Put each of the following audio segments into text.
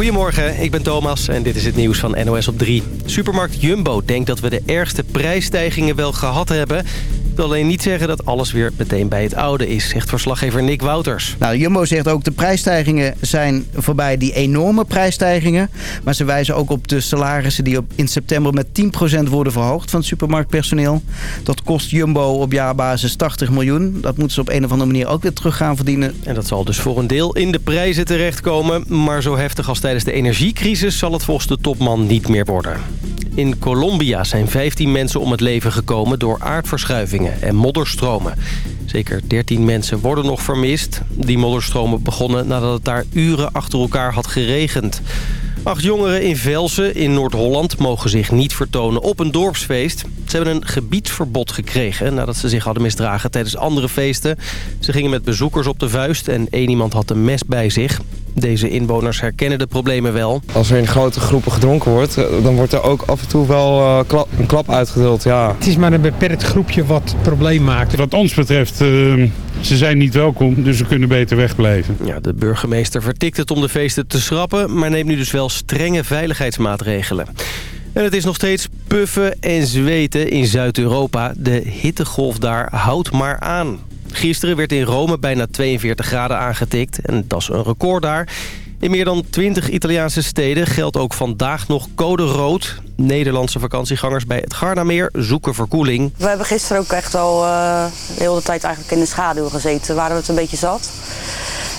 Goedemorgen, ik ben Thomas en dit is het nieuws van NOS op 3. Supermarkt Jumbo denkt dat we de ergste prijsstijgingen wel gehad hebben wil alleen niet zeggen dat alles weer meteen bij het oude is, zegt verslaggever Nick Wouters. Nou, Jumbo zegt ook de prijsstijgingen zijn voorbij, die enorme prijsstijgingen. Maar ze wijzen ook op de salarissen die op, in september met 10% worden verhoogd van het supermarktpersoneel. Dat kost Jumbo op jaarbasis 80 miljoen. Dat moeten ze op een of andere manier ook weer terug gaan verdienen. En dat zal dus voor een deel in de prijzen terechtkomen. Maar zo heftig als tijdens de energiecrisis zal het volgens de topman niet meer worden. In Colombia zijn 15 mensen om het leven gekomen door aardverschuivingen en modderstromen. Zeker 13 mensen worden nog vermist. Die modderstromen begonnen nadat het daar uren achter elkaar had geregend. Acht jongeren in Velsen in Noord-Holland mogen zich niet vertonen op een dorpsfeest. Ze hebben een gebiedsverbod gekregen nadat ze zich hadden misdragen tijdens andere feesten. Ze gingen met bezoekers op de vuist en één iemand had een mes bij zich. Deze inwoners herkennen de problemen wel. Als er in grote groepen gedronken wordt, eh, dan wordt er ook af en toe wel uh, een klap uitgedeeld. Ja. Het is maar een beperkt groepje wat het probleem maakt. Wat ons betreft, uh, ze zijn niet welkom, dus ze kunnen beter wegblijven. Ja, de burgemeester vertikt het om de feesten te schrappen, maar neemt nu dus wel strenge veiligheidsmaatregelen. En het is nog steeds puffen en zweten in Zuid-Europa. De hittegolf daar houdt maar aan. Gisteren werd in Rome bijna 42 graden aangetikt. En dat is een record daar. In meer dan 20 Italiaanse steden geldt ook vandaag nog code rood. Nederlandse vakantiegangers bij het Gardameer zoeken verkoeling. We hebben gisteren ook echt al uh, de hele tijd eigenlijk in de schaduw gezeten. Waren we het een beetje zat.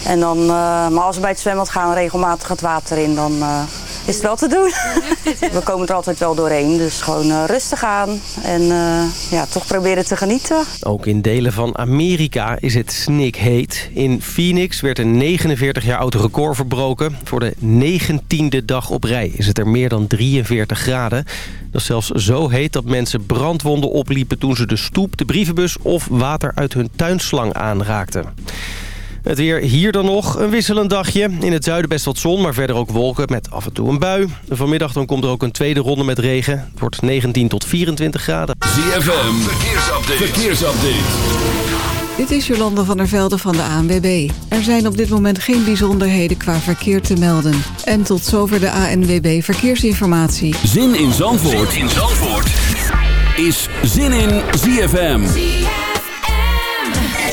En dan, uh, maar als we bij het zwembad gaan regelmatig het water in, dan uh, is het wel te doen. We komen er altijd wel doorheen, dus gewoon uh, rustig aan en uh, ja, toch proberen te genieten. Ook in delen van Amerika is het snikheet. In Phoenix werd een 49 jaar oud record verbroken. Voor de negentiende dag op rij is het er meer dan 43 graden. Dat is zelfs zo heet dat mensen brandwonden opliepen toen ze de stoep, de brievenbus of water uit hun tuinslang aanraakten. Het weer hier dan nog. Een wisselend dagje. In het zuiden best wat zon, maar verder ook wolken met af en toe een bui. Vanmiddag dan komt er ook een tweede ronde met regen. Het wordt 19 tot 24 graden. ZFM, verkeersupdate. verkeersupdate. Dit is Jolande van der Velde van de ANWB. Er zijn op dit moment geen bijzonderheden qua verkeer te melden. En tot zover de ANWB Verkeersinformatie. Zin in Zandvoort, zin in Zandvoort. is Zin in ZFM.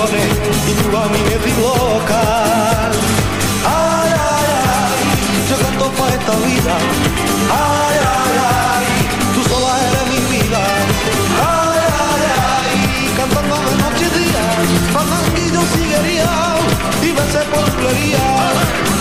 canzone di uomini e di local. Ai ai ai, giocando pa' esta vida. Ay, ay, ay, tú sola eres mi vida. Ay, ay, ay, cantándome noche y día. Fandanguillo, sillería y veces polvería.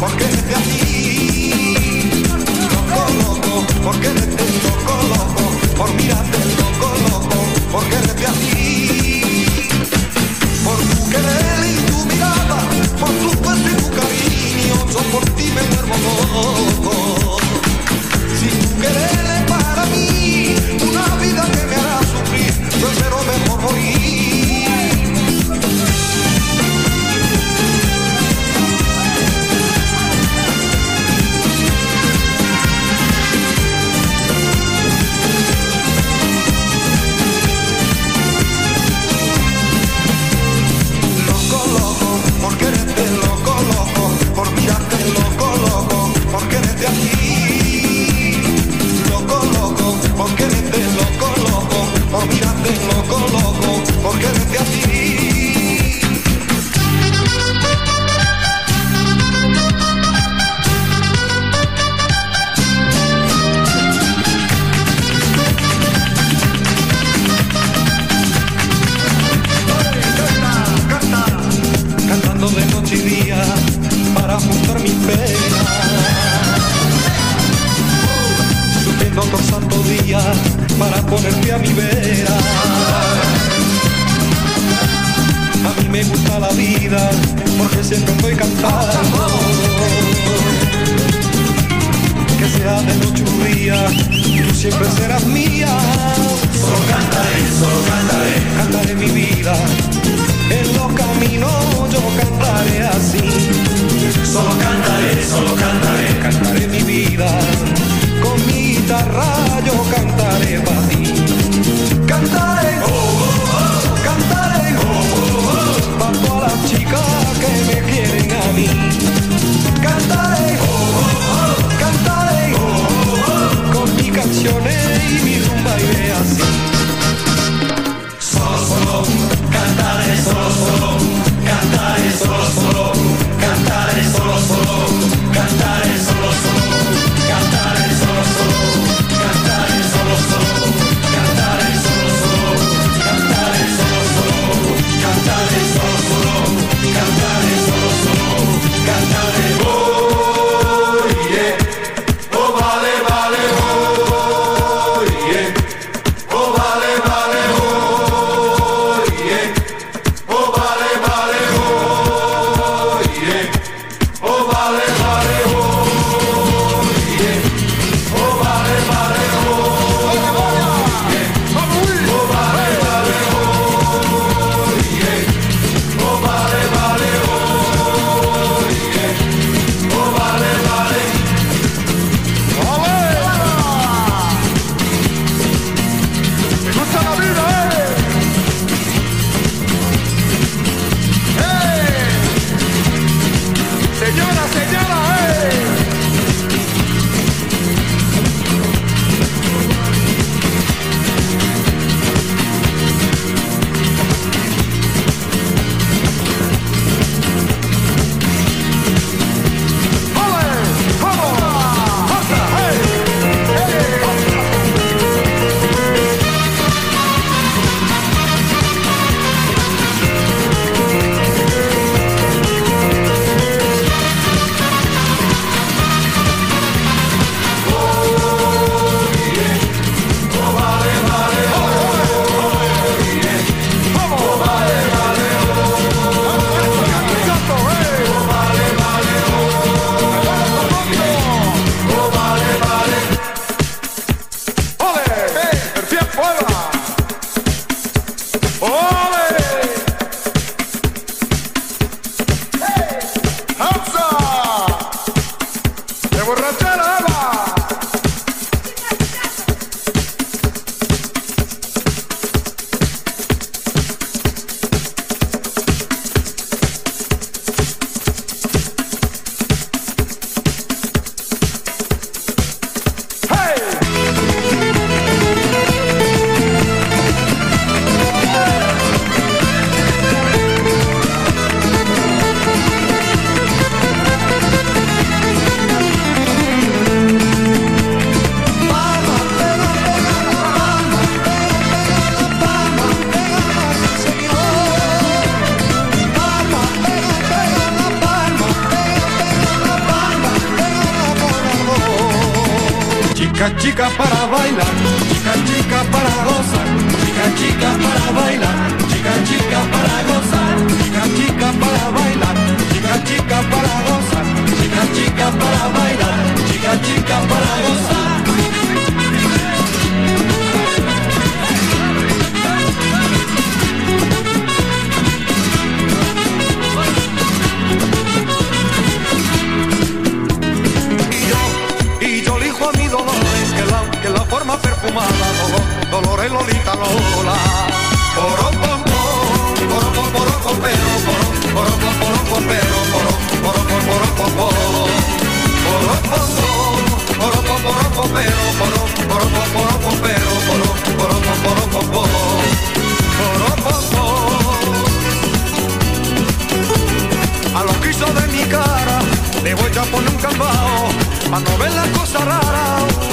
porque desde ti, loco, loco, porque desde loco, loco, por mirarte loco, loco, porque desde ti, por tu querer y tu mirada, por tu cuerpo y tu cariño, yo por ti me duermo loco. Si tu querer es para mí, una vida que me hará sufrir, yo espero mejor morir.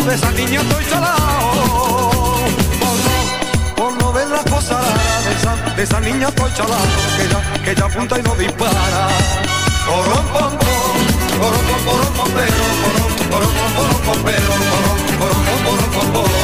de esa niña estoy salado. Por no, por no ver la cosa de esa, de esa niña estoy. Que ya, que ya apunta y no dispara. Corón, pom, pom, corón, pom, corón, pompero, corón, corón, pompero, corón, corón, corón, corón, corón, corón,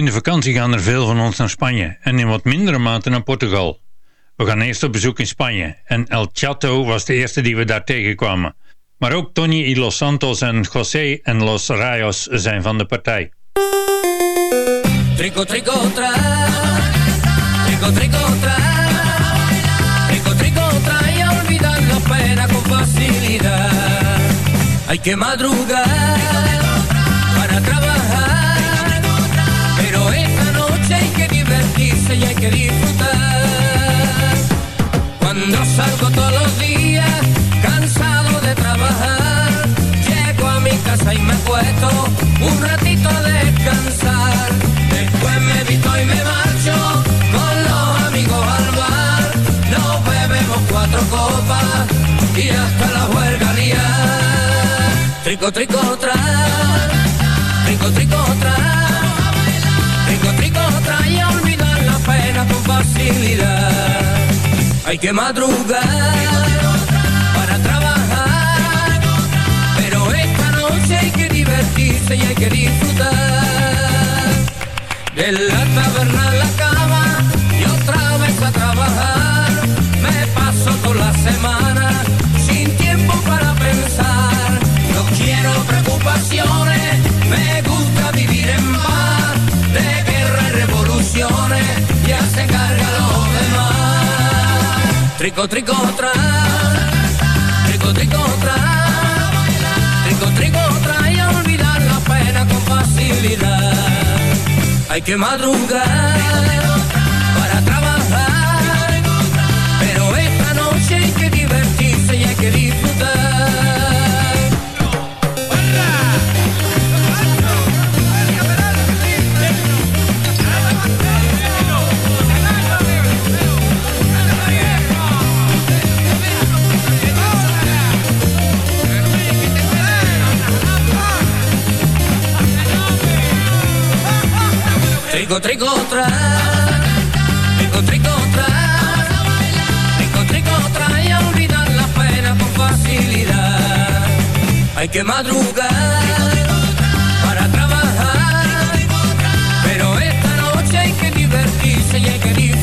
In de vakantie gaan er veel van ons naar Spanje en in wat mindere mate naar Portugal. We gaan eerst op bezoek in Spanje en El Chato was de eerste die we daar tegenkwamen. Maar ook Tony y Los Santos en José en Los Rayos zijn van de partij. Trico, trico, tra. Trico. Y olvidar la pena con facilidad. Hay que madrugar y hay que disfrutar. Cuando salgo todos los días, cansado de trabajar, llego a mi casa y me acuesto un ratito a descansar. Después me visto y me marcho con los amigos al bar. Nos bebemos cuatro copas y hasta la huelga liar. Trico, trico, tra. Trico, trico, tra. Hay que madrugar para trabajar. Pero esta noche hay que divertirse y hay que disfrutar. De la taberna a la cama y otra vez a trabajar. Me paso toda la semana sin tiempo para pensar. No quiero preocupaciones, me Trico, trico, tra. Trico, trico, tra. Trico, trico, tra. Y a olvidar la pena con facilidad. Hay que madrugar Trico, trico, tra. Trico, trico, tra. Trico, trico, tra. Y a olvidar la pena con facilidad. Hay que madrugar para trabajar. Pero esta noche hay que divertirse y hay que disfrutar.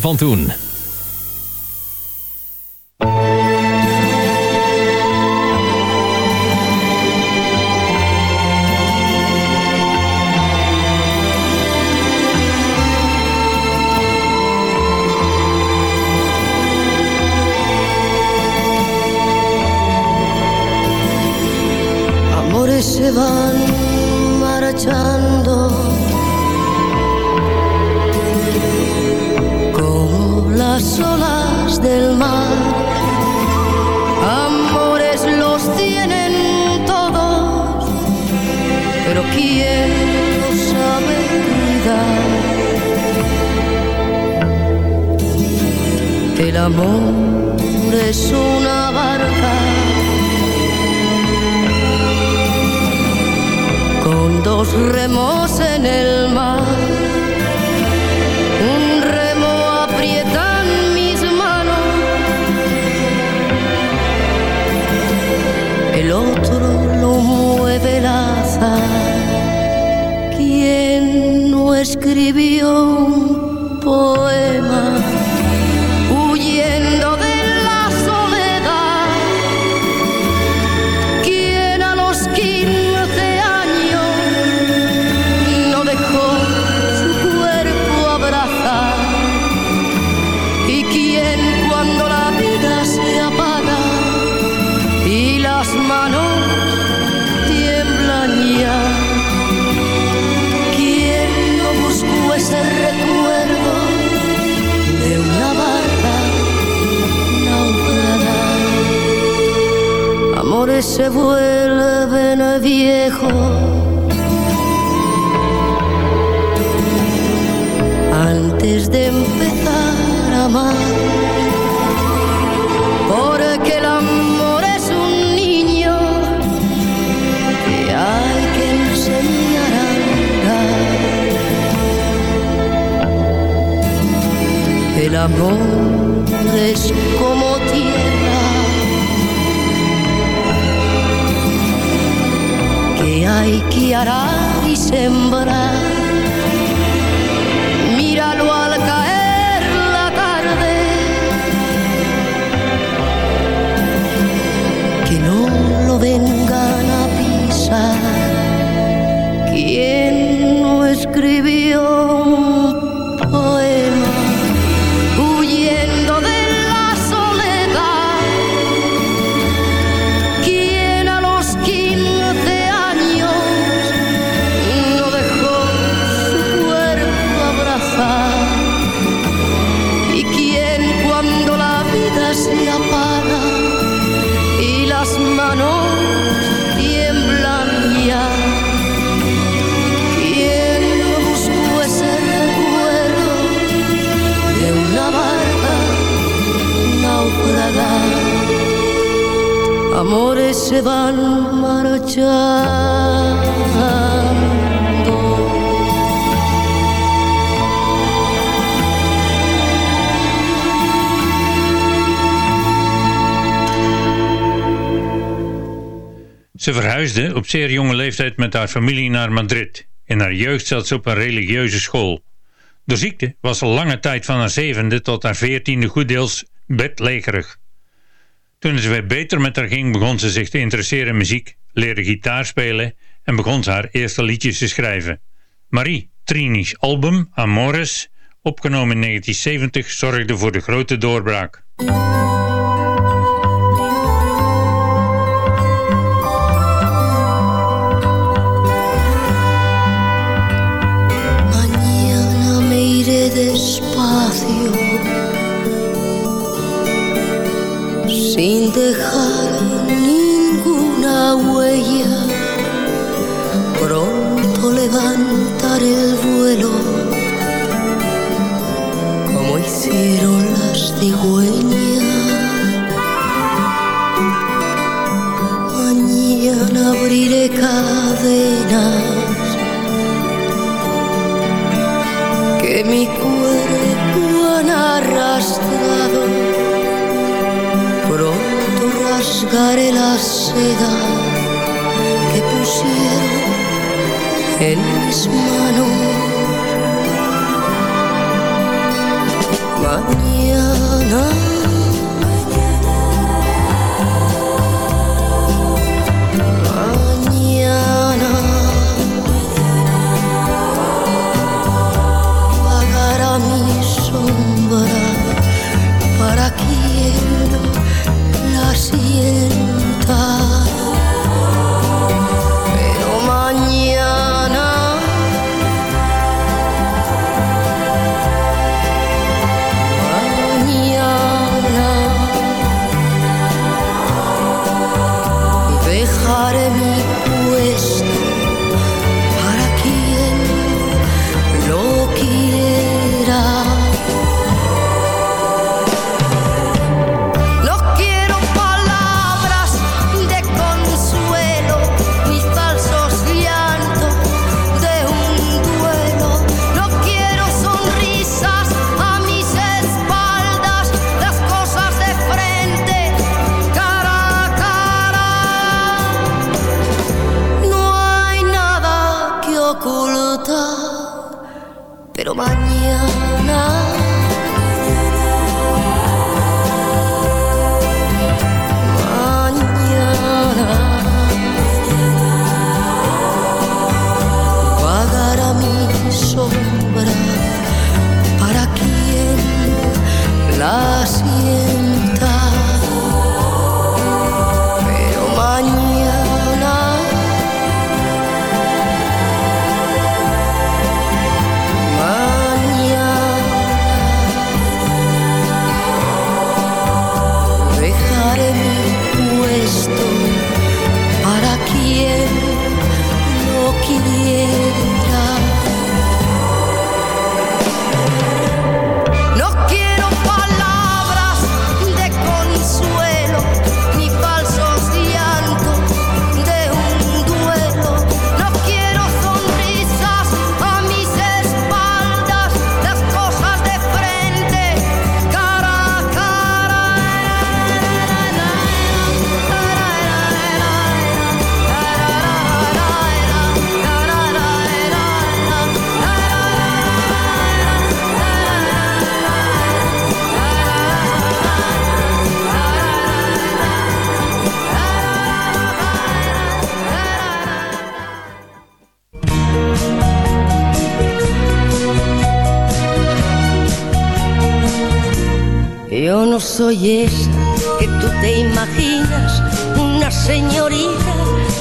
Van toen. Amores se van marchando las olas del mar. Amores los tienen todos, pero ¿quién los sabe cuidar? El amor es una barca con dos remos en el mar. Mueve el azar. ¿Quién no escribió se vuelven viejos antes de empezar a amar. Porque el amor es un niño que hay que enseñar a andar. El amor es como tierra que hay que arar van marchando. Ze verhuisde op zeer jonge leeftijd met haar familie naar Madrid. In haar jeugd zat ze op een religieuze school. Door ziekte was ze lange tijd van haar zevende tot haar veertiende goeddeels bedlegerig. Toen het weer beter met haar ging begon ze zich te interesseren in muziek, leerde gitaar spelen en begon ze haar eerste liedjes te schrijven. Marie Trini's album Amores, opgenomen in 1970, zorgde voor de grote doorbraak. Soy esa que tú te imaginas, una señorita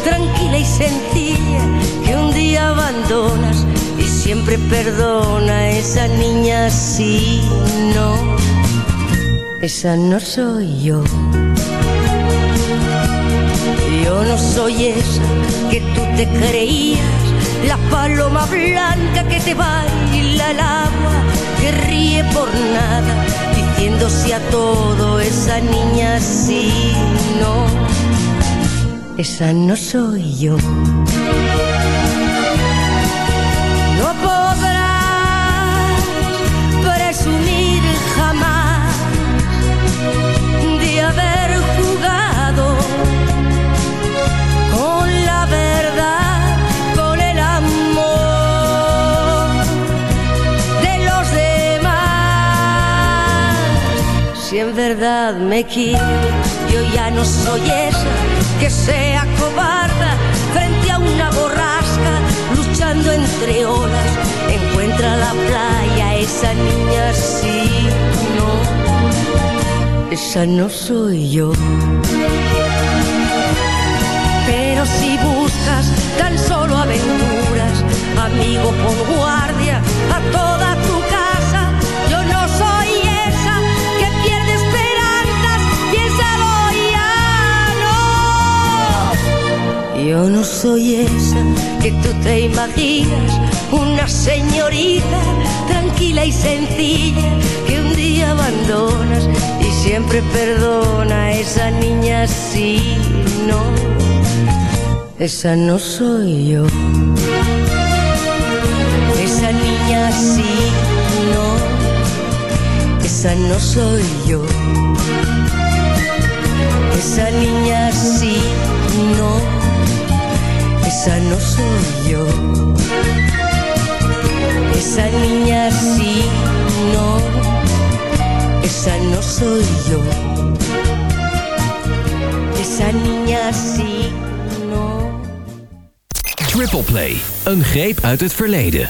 tranquila y sencilla que un día abandonas y siempre perdona esa niña sí, no, esa no soy yo. Yo no soy esa que tú te creías, la paloma blanca que te baila al agua, que ríe por nada, diciéndose a todo, esa niña sí, no, esa no soy yo. Me quieres, yo ya no soy esa que sea cobarda frente a una borrasca, luchando entre olas. Encuentra la playa, esa niña sí, no, esa no soy yo. Pero si buscas tan solo aventuras, amigo, pon guardia Yo no soy esa que tú te imaginas, una señorita tranquila y sencilla que un día abandonas y siempre perdona esa niña sí, no. Esa no soy yo. Esa niña sí, no. Esa no soy yo. Esa niña sí, no. Esa no soy yo. Esa niña sí, no. Esa no soy yo. Esa niña sí, no. Triple Play, een greep uit het verleden.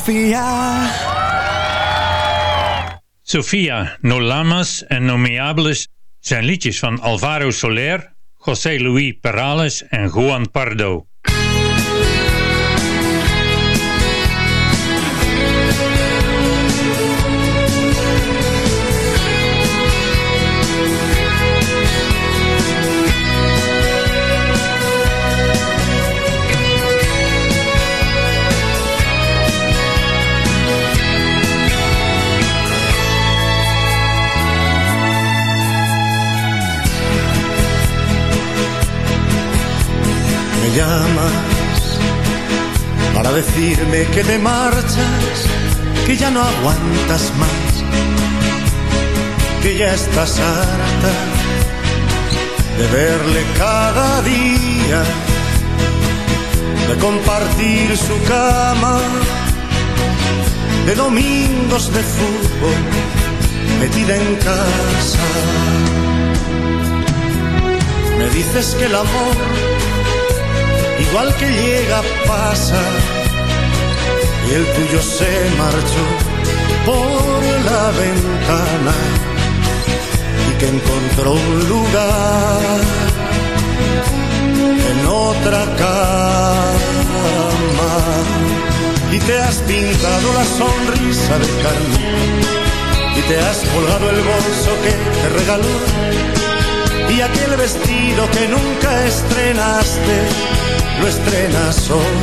Sofía. Sofia, No Lamas en No Me Hables zijn liedjes van Alvaro Soler, José Luis Perales en Juan Pardo. Llamas para decirme que te marchas, que ya no aguantas más, que ya estás harta de verle cada día, de compartir su cama, de domingos de fútbol metida en casa. Me dices que el amor igual que llega pasa y el tuyo se marchó por la ventana y que encontró un lugar en otra cama. Y te has pintado la sonrisa de carne y te has colgado el bolso que te regaló y aquel vestido que nunca estrenaste lo estrenas hoy.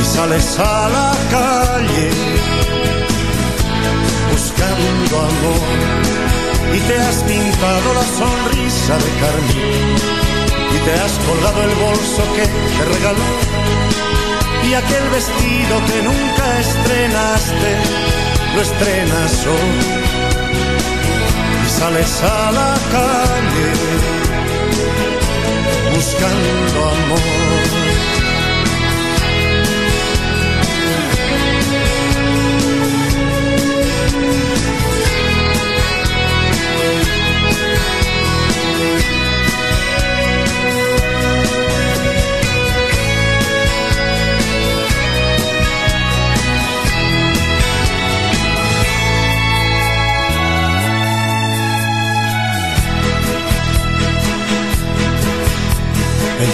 Y sales a la calle buscando amor. Y te has pintado la sonrisa de carmín. Y te has colgado el bolso que te regaló. Y aquel vestido que nunca estrenaste lo estrenas hoy sales a la calle buscando amor.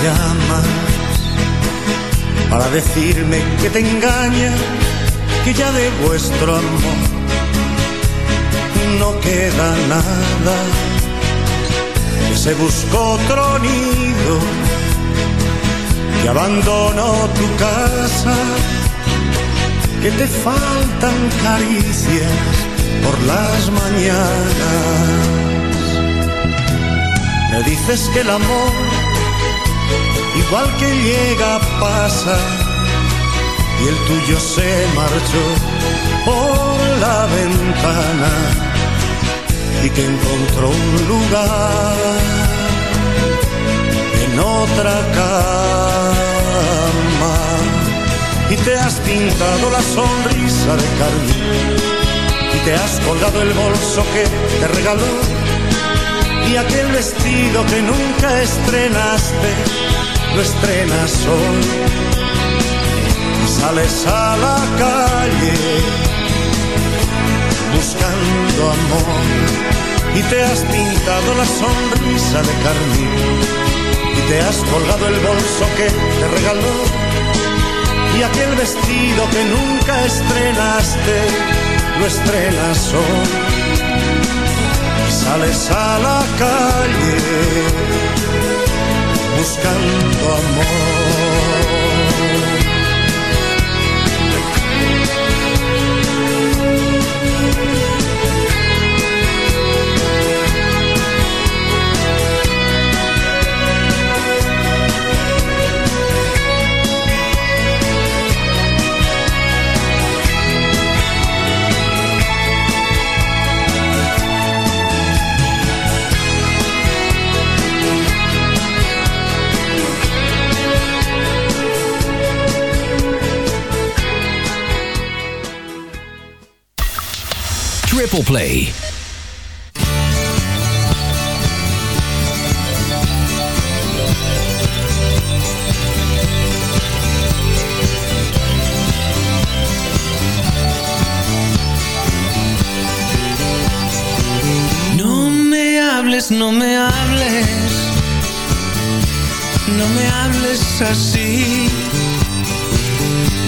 Llamas para decirme que te engaña, que ya de vuestro amor no queda nada, que se buscó otro nido que abandono tu casa, que te faltan caricias por las mañanas. Me dices que el amor, igual que llega, pasa, y el tuyo se marchó por la ventana y que encontró un lugar en otra cama. Y te has pintado la sonrisa de carmín y te has colgado el bolso que te regaló y aquel vestido que nunca estrenaste lo estrenas hoy y sales a la calle buscando amor y te has pintado la sonrisa de carmín y te has colgado el bolso que te regaló y aquel vestido que nunca estrenaste lo estrenas hoy y sales a la calle buscando amor. Triple Play. No me hables, no me hables, no me hables así.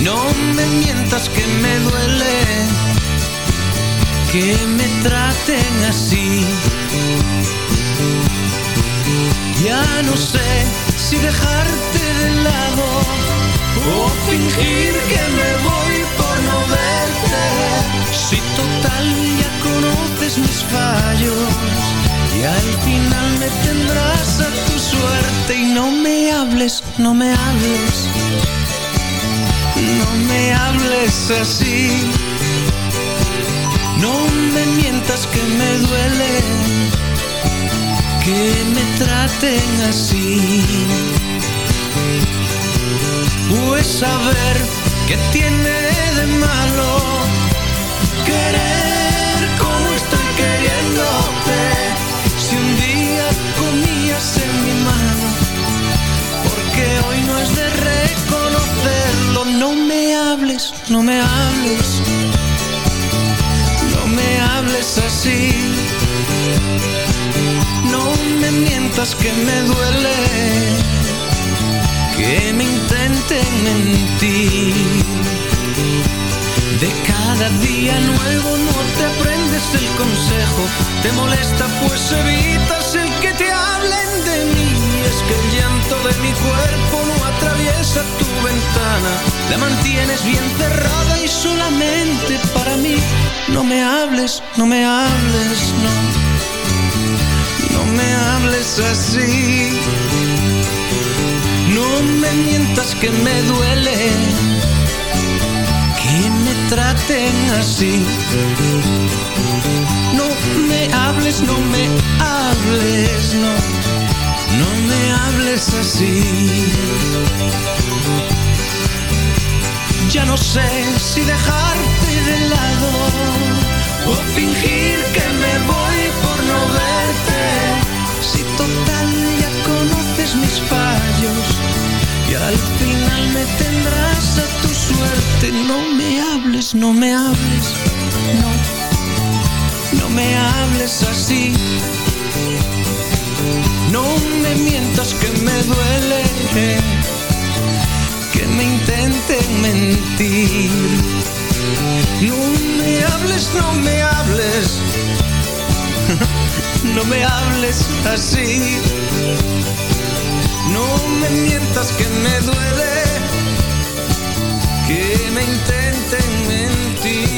No me mientas que me duele que me traten así. Ya no sé si dejarte de lado o fingir que me voy por no verte. Si total ya conoces mis fallos y al final me tendrás a tu suerte y no me hables, no me hables, no me hables así. No me mientas que me duele que me traten así. Pues saber que tiene de malo querer como estoy queriéndote. Si un día comías en mi mano, porque hoy no es de reconocerlo. No me hables, no me hables me hables así. No me mientas que me duele, que me intenten mentir. De cada día nuevo no te aprendes el consejo, te molesta pues evitas el que te hablen de mí. Es que el llanto de mi cuerpo no atraviesa tu ventana, la mantienes bien cerrada y solamente para mí. No me hables, no me hables, no. No me hables así. No me mientas que me duele que me traten así. No me hables, no me hables, no. No me hables así. Ya no sé si dejarte o fingir que me voy por no verte. Si total ya conoces mis fallos y al final me tendrás a tu suerte. No me hables, no me hables, no, no me hables así. No me mientas que me duele que me intenten mentir. No me hables, no me hables. no me hables así. No me mientas que me duele. Que me intenten mentir.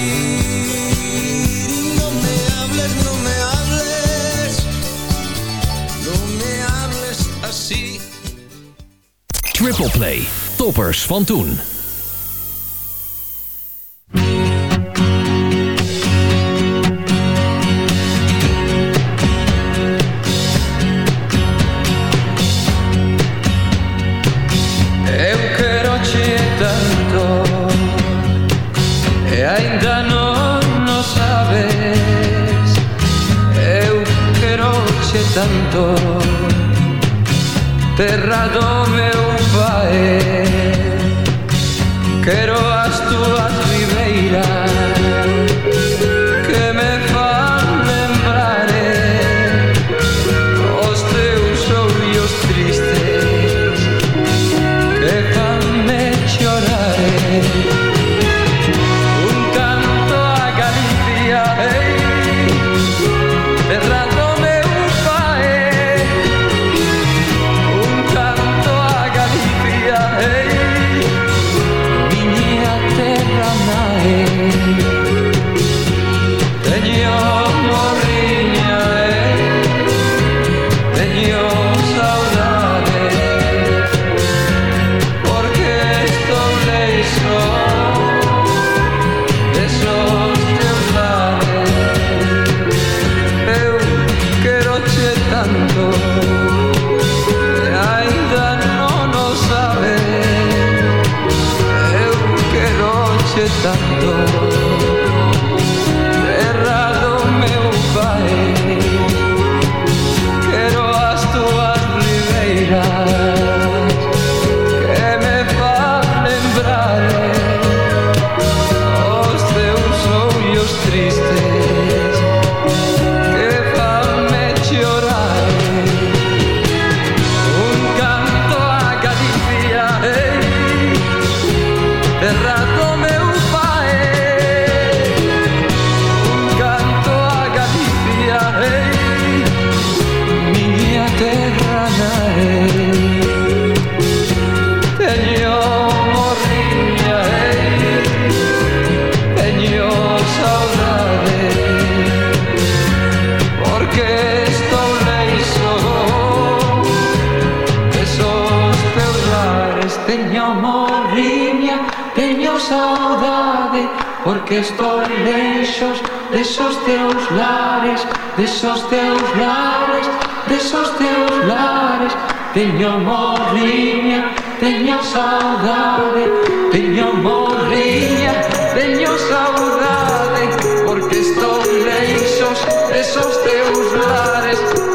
No me hables, no me hables. No me hables así. Triple Play. Toppers van toen.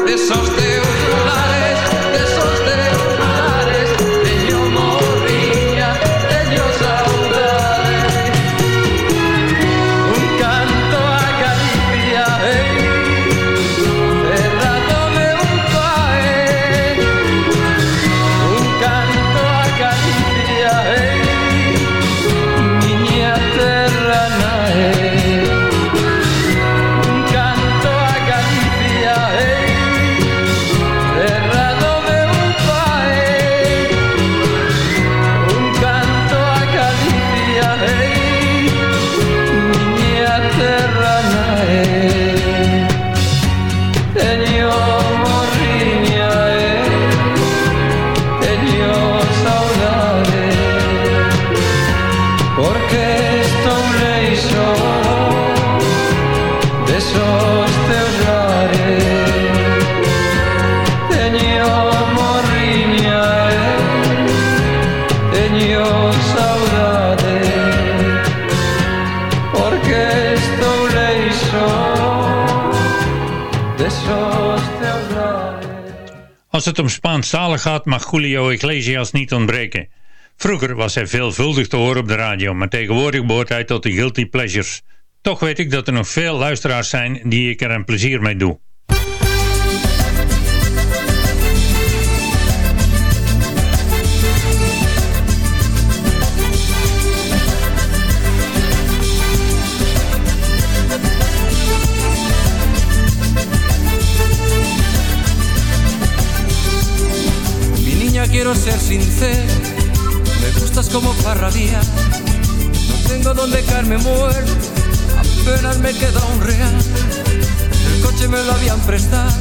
This such. Als het om Spaanstalen gaat mag Julio Iglesias niet ontbreken. Vroeger was hij veelvuldig te horen op de radio, maar tegenwoordig behoort hij tot de guilty pleasures. Toch weet ik dat er nog veel luisteraars zijn die ik er een plezier mee doe. Quiero ser sincero, me gustas como parradía. No tengo donde caerme muerto, apenas me queda un real. El coche me lo habían prestado,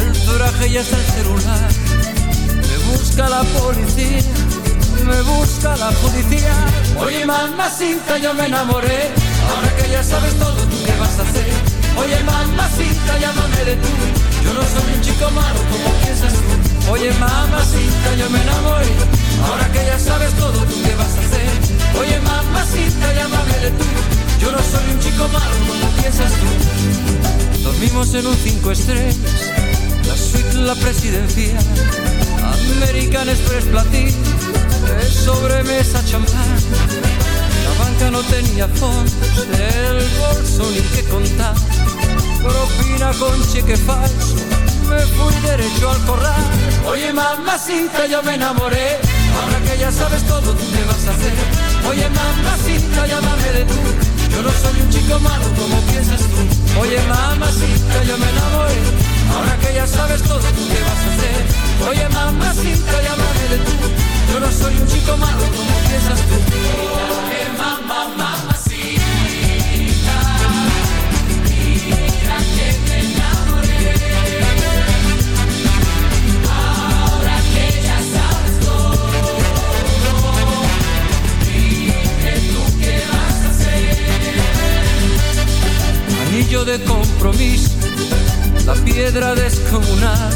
el traje y hasta el celular. Me busca la policía, me busca la policía. Oye, mamacita, yo me enamoré. Ahora que ya sabes todo, ¿tú qué vas a hacer? Oye, mamacita, llámame de tú. Yo no soy un chico malo como piensas tú. Oye, mamacita, yo me enamoré. Ahora que ya sabes todo, ¿tú qué vas a hacer? Oye, mamacita, llámame de tú. Yo no soy un chico malo como piensas tú. Dormimos en un cinco estrellas, la suite, la presidencia, American Express Platinum, de sobremesa champán. No tenía fondos, el bolso ni que contar. Propina con cheque falso, me fui derecho al corral. Oye, mamacita, yo me enamoré. Ahora que ya sabes todo, ¿tú qué vas a hacer? Oye, mamacita, llámame de tú. Yo no soy un chico malo como piensas tú. Oye, mamacita, yo me enamoré. Ahora que ya sabes todo, ¿tú qué vas a hacer? Oye, mamacita, llámame de tú. Yo no soy un chico malo como piensas tú. Oye, mamá, mamacita. Mira que me enamoré. Ahora que ya sabes todo. Dime tú qué vas a hacer. Anillo de compromiso, la piedra descomunal,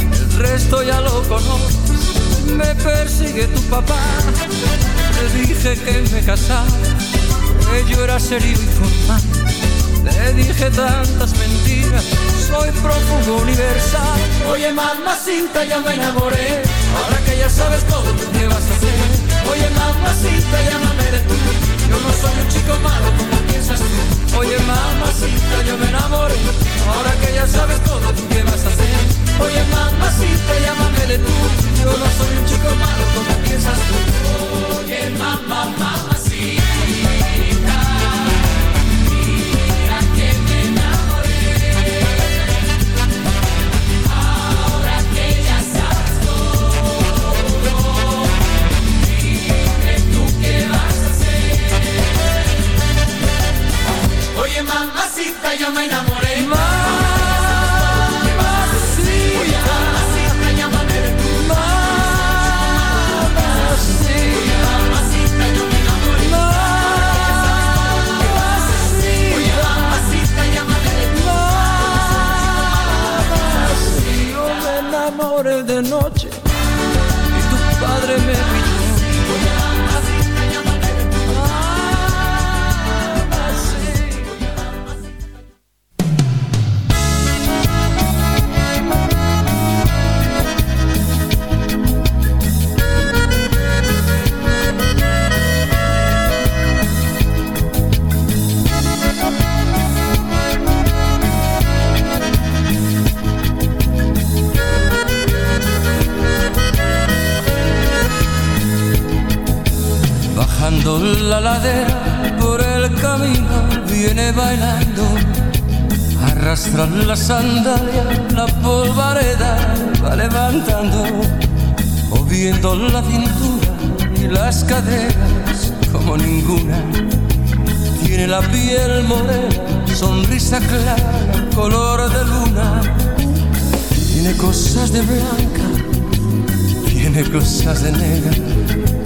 el resto ya lo conoces. Me persigue tu papá, le dije que me casaba, que yo era serio y formal. Le dije tantas mentiras, soy prófugo universal. Oye, mamacita, ya me enamoré. Ahora que ya sabes todo, ¿tú qué vas a hacer? Oye, mamacita, llámame de tú. Yo no soy un chico malo como piensas tú. Oye, mamacita, yo me enamoré. Ahora que ya sabes todo, ¿tú qué vas a hacer? Oye, mamacita, llámame de tú. Yo no soy un chico malo como piensas tú. Oye, mamá, mamacita. Oye, mamacita, yo me enamoré. Mamacita, llámame de tú. Mamacita, yo me enamoré. Oye, mamacita, llámame de tú. Yo me enamoré de noche y tu padre me. Bajando la ladera por el camino viene bailando. Arrastra la sandalia, la polvareda va levantando, moviendo la cintura y las caderas como ninguna. Tiene la piel morena, sonrisa clara, color de luna. Tiene cosas de blanca, tiene cosas de negra.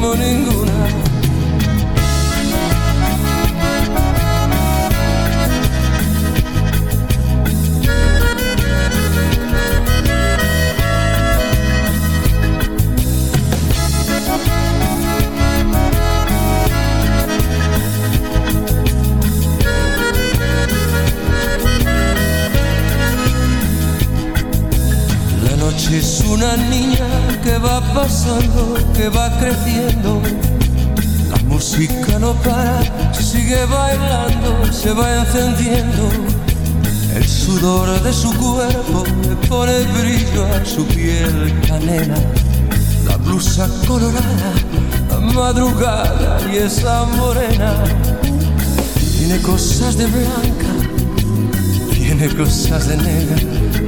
como ninguna. La noche es una niña que va pasando, que va creciendo. La música no para, sigue bailando, se va encendiendo. El sudor de su cuerpo le pone brillo a su piel canela. La blusa colorada, la madrugada y esa morena. Tiene cosas de blanca, tiene cosas de negra.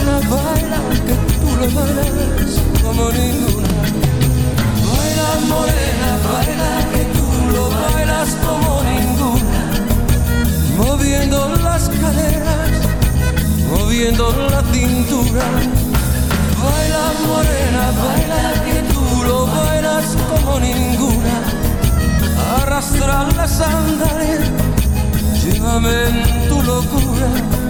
Baila baila que tú lo bailas como ninguna. Baila morena, baila que tú lo bailas como ninguna. Moviendo las caderas, moviendo la cintura. Baila morena, baila que tú lo bailas como ninguna. Arrastra la sandalia, llévame en tu locura.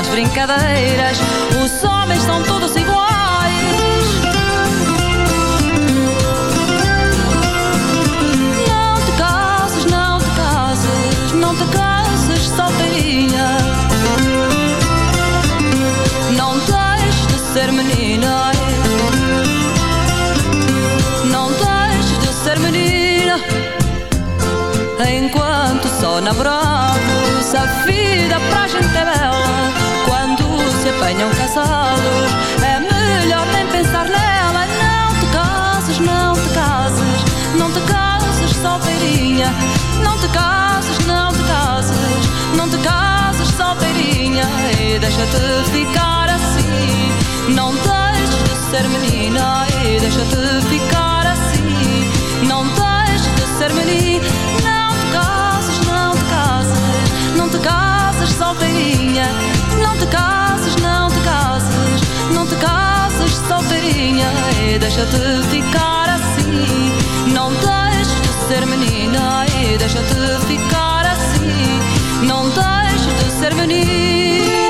às brincadeiras, os homens são todos iguais. Não te cases, não te cases, não te cases, solteirinha. Não deixes de ser menina. Não deixes de ser menina. Enquanto só namorados, a vida pra gente é bela. Apanham casados, é melhor nem pensar nela. Não te cases, não te cases, não te cases, solteirinha. Não te cases, não te cases, não te cases, solteirinha. E deixa-te ficar assim. Não deixes de ser menina e deixa-te ficar assim. Não deixes de ser menina. Não te cases, não te cases, não te cases. Não solteirinha. E deixa-te ficar assim. Não deixes de ser menina e deixa-te ficar assim. Não deixes de ser menina.